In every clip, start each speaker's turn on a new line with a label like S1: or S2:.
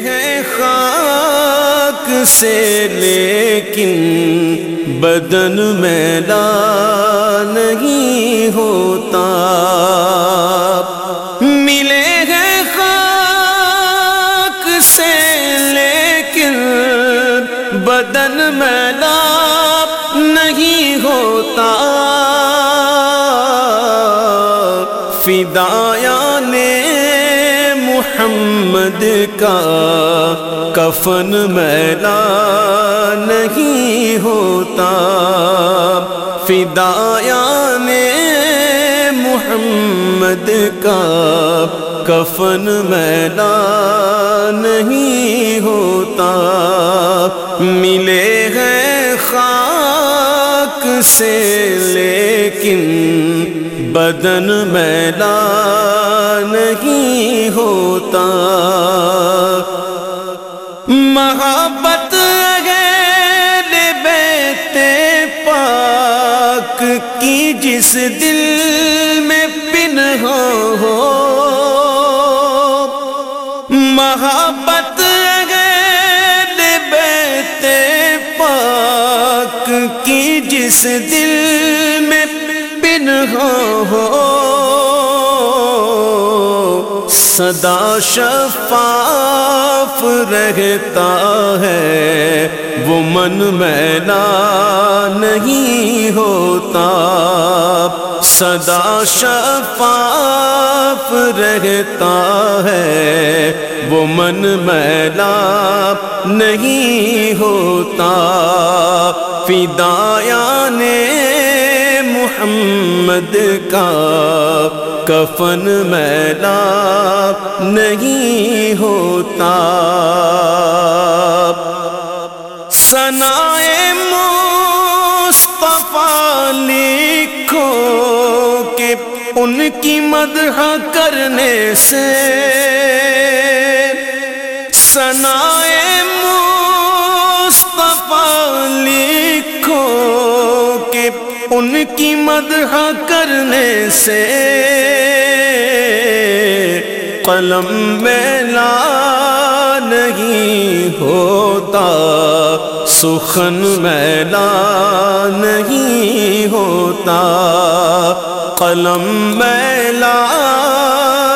S1: ہیں خاک سے، لیکن بدن میلا نہیں ہوتا۔ ملے ہیں خاک سے، لیکن بدن میلا نہیں ہوتا۔ فدایا محمد کا کفن میلا نہیں ہوتا۔ فدایا نے محمد کا کفن میلا نہیں ہوتا۔ ملے ہیں خاک سے لیکن بدن میلا نہیں ہوتا۔ محبت بیت پاک کی جس دل میں پن ہو۔ محبت بیت پاک کی جس دل میں پن ہو۔ صدا شفاف رہتا ہے۔ وہ من میلا نہیں ہوتا۔ صدا شفاف رہتا ہے۔ وہ من میلا نہیں ہوتا۔ فدایا نے محمد کا کفن میلا نہیں ہوتا۔ سنا مصطفیٰ لکھو کہ ان کی مدح کرنے سے سنا ان کی مدح کرنے سے قلم میلا نہیں ہوتا، سخن میلا نہیں ہوتا۔ قلم میلا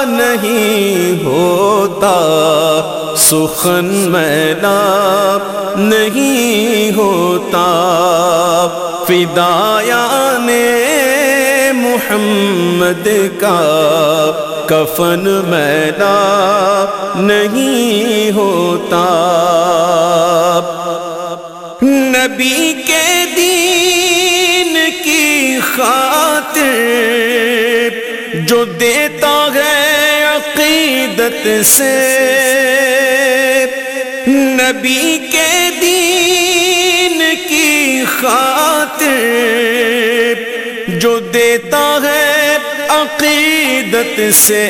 S1: نہیں ہوتا سخن میلا نہیں ہوتا۔ فدایا نے محمد کا کفن میلا نہیں ہوتا۔ نبی کے دین کی خاطر جو دیتا ہے عقیدت سے نبی کے دین کی خاطر جو دیتا ہے عقیدت سے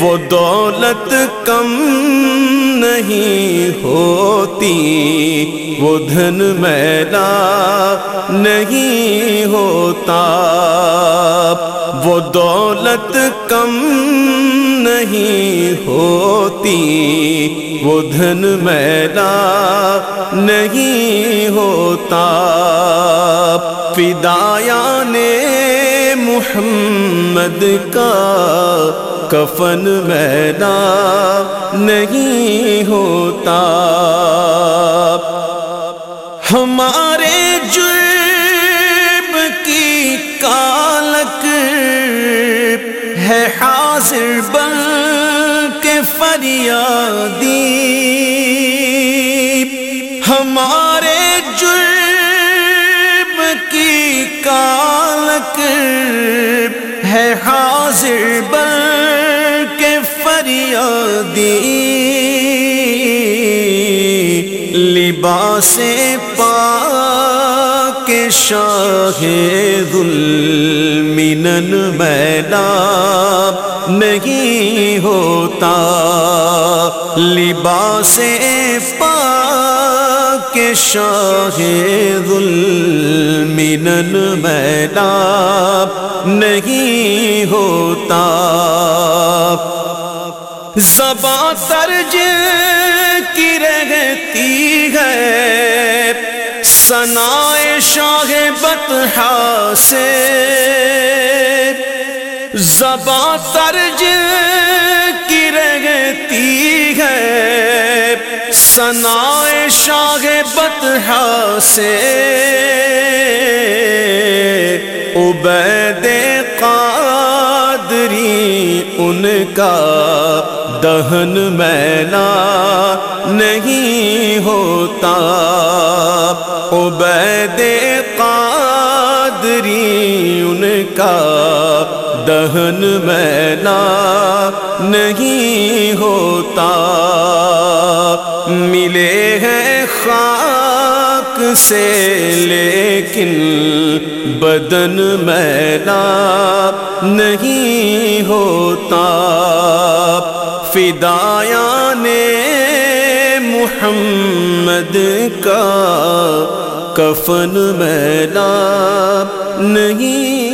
S1: وہ دولت کم نہیں ہوتی، وہ دھن میلا نہیں ہوتا۔ وہ دولت کم نہیں ہوتی۔ وہ دھن میلا نہیں ہوتا۔ فدایا نے محمد کا کفن میلا نہیں ہوتا۔ فریادی ہمارے جرم کی کالک ہے حاضر بن کے فریادی۔ لباس پا کے شاہ ظلمنن میلا نہیں ہوتا۔ لباس پا کے شاہ ظلمنن میلا نہیں ہوتا۔ زباں ترج کی رہتی ہے۔ سنا شاہ بتہ سے زباں ترج کی رہتی ہے۔ سنا شاہ بتہ سے عبید قادری، ان کا دہن میلا نہیں ہوتا۔ عبید قادری ان کا دہن میلا نہیں ہوتا۔ ملے ہیں خاک سے لیکن بدن میلا نہیں ہوتا۔ فدایا نے محمد کا کفن میلا نہیں